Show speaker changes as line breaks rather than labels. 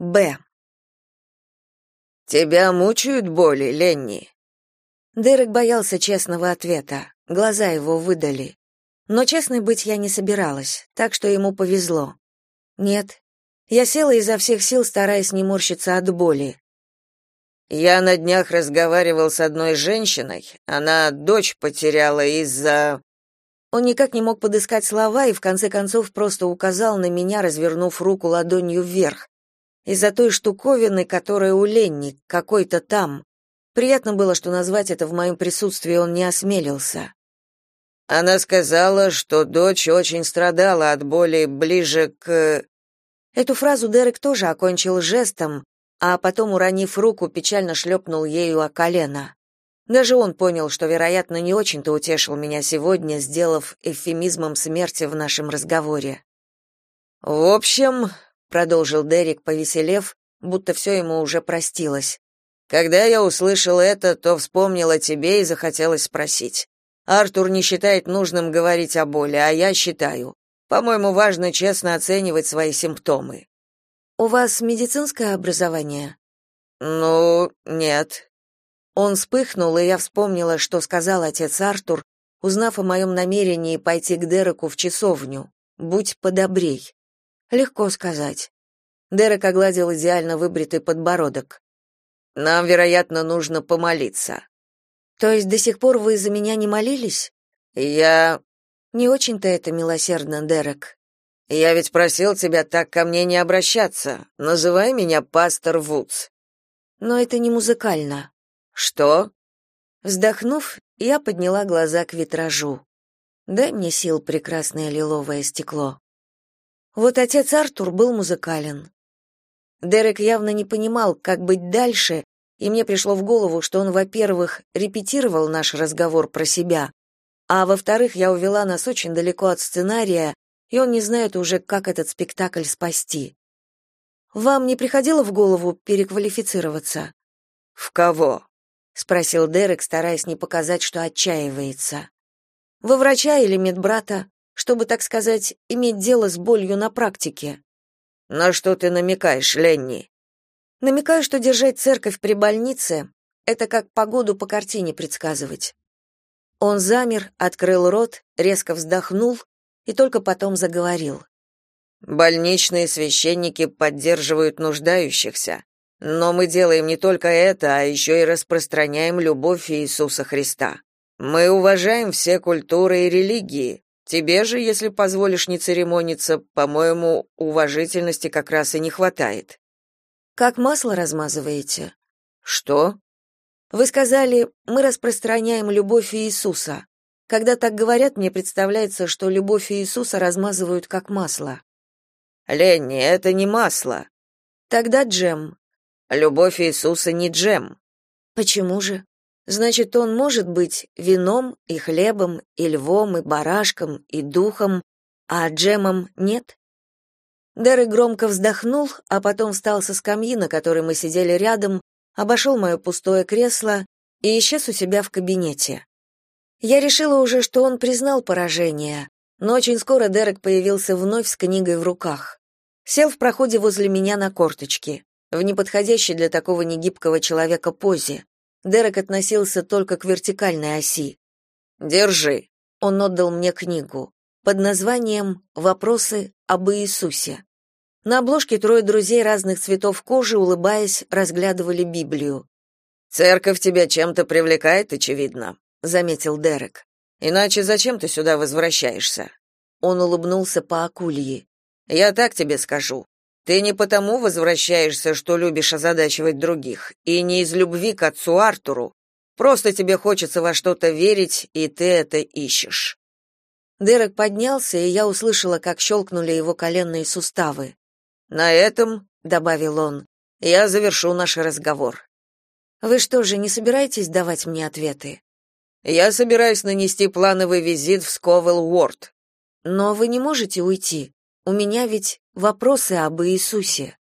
Б.
Тебя мучают боли, Ленни?
Дерек боялся честного ответа. Глаза его выдали. Но честной быть я не собиралась, так что ему повезло. Нет. Я села изо всех сил, стараясь не морщиться от боли.
Я на днях разговаривал с одной женщиной. Она дочь потеряла из-за
Он никак не мог подыскать слова и в конце концов просто указал на меня, развернув руку ладонью вверх. Из-за той штуковины, которая у Ленни, какой-то там. Приятно было, что назвать это в моем присутствии он не осмелился.
Она сказала, что дочь очень страдала от боли ближе к
Эту фразу Дерек тоже окончил жестом, а потом, уронив руку, печально шлепнул ею о колено. Даже он понял, что, вероятно, не очень-то утешил меня сегодня, сделав эвфемизмом смерти в нашем разговоре.
«В общем», — продолжил
Дерек, повеселев, будто все ему уже простилось,
«когда я услышал это, то вспомнил о тебе и захотелось спросить. Артур не считает нужным говорить о боли, а я считаю. По-моему, важно честно оценивать свои симптомы.
У вас медицинское образование?
Ну, нет.
Он вспыхнул, и я вспомнила, что сказал отец Артур, узнав о моем намерении пойти к Дереку в часовню. Будь подобрей. Легко сказать. Дерек огладил идеально выбритый подбородок.
Нам, вероятно, нужно помолиться.
То есть до сих пор вы за меня не молились?
Я
не очень-то это милосердно, Дерек.
Я ведь просил тебя так ко мне не обращаться. Называй меня пастор Вудс.
Но это не музыкально.
Что?
Вздохнув, я подняла глаза к витражу. Дай мне сил, прекрасное лиловое стекло. Вот отец Артур был музыкален. Дерек явно не понимал, как быть дальше, и мне пришло в голову, что он, во-первых, репетировал наш разговор про себя, а во-вторых, я увела нас очень далеко от сценария, и он не знает уже, как этот спектакль спасти. Вам не приходило в голову переквалифицироваться?
В кого?
спросил Дерек, стараясь не показать, что отчаивается. Во врача или медбрата, чтобы, так сказать, иметь дело с болью на практике.
На что ты намекаешь, Ленни?
Намекаю, что держать церковь при больнице это как погоду по картине предсказывать. Он замер, открыл рот, резко вздохнул и только потом заговорил.
Больничные священники поддерживают нуждающихся, но мы делаем не только это, а еще и распространяем любовь Иисуса Христа. Мы уважаем все культуры и религии. Тебе же, если позволишь не церемониться, по-моему, уважительности как раз и не хватает.
Как масло размазываете?
Что?
Вы сказали, мы распространяем любовь Иисуса. Когда так говорят, мне представляется, что любовь Иисуса размазывают как масло.
Ленни, это не масло.
Тогда джем.
Любовь Иисуса не джем.
Почему же? Значит, он может быть вином и хлебом, и львом, и барашком, и духом, а джемом нет? Дерек громко вздохнул, а потом встал со скамьи, на которой мы сидели рядом, обошел мое пустое кресло и исчез у себя в кабинете. Я решила уже, что он признал поражение, но очень скоро Дерек появился вновь с книгой в руках. Сел в проходе возле меня на корточки, в неподходящей для такого негибкого человека позе. Дерек относился только к вертикальной оси.
«Держи».
Он отдал мне книгу под названием «Вопросы об Иисусе». На обложке трое друзей разных цветов кожи, улыбаясь, разглядывали Библию.
«Церковь тебя чем-то привлекает, очевидно», —
заметил Дерек.
«Иначе зачем ты сюда возвращаешься?»
Он улыбнулся по акульи.
«Я так тебе скажу. Ты не потому возвращаешься, что любишь озадачивать других, и не из любви к отцу Артуру. Просто тебе хочется во что-то верить, и ты это ищешь».
Дерек поднялся, и я услышала, как щелкнули его коленные суставы.
На этом, добавил он, я завершу наш разговор.
Вы что же, не собираетесь давать мне ответы?
Я собираюсь нанести плановый визит в Сковелл-Уорд.
Но вы не можете уйти. У меня ведь вопросы об Иисусе.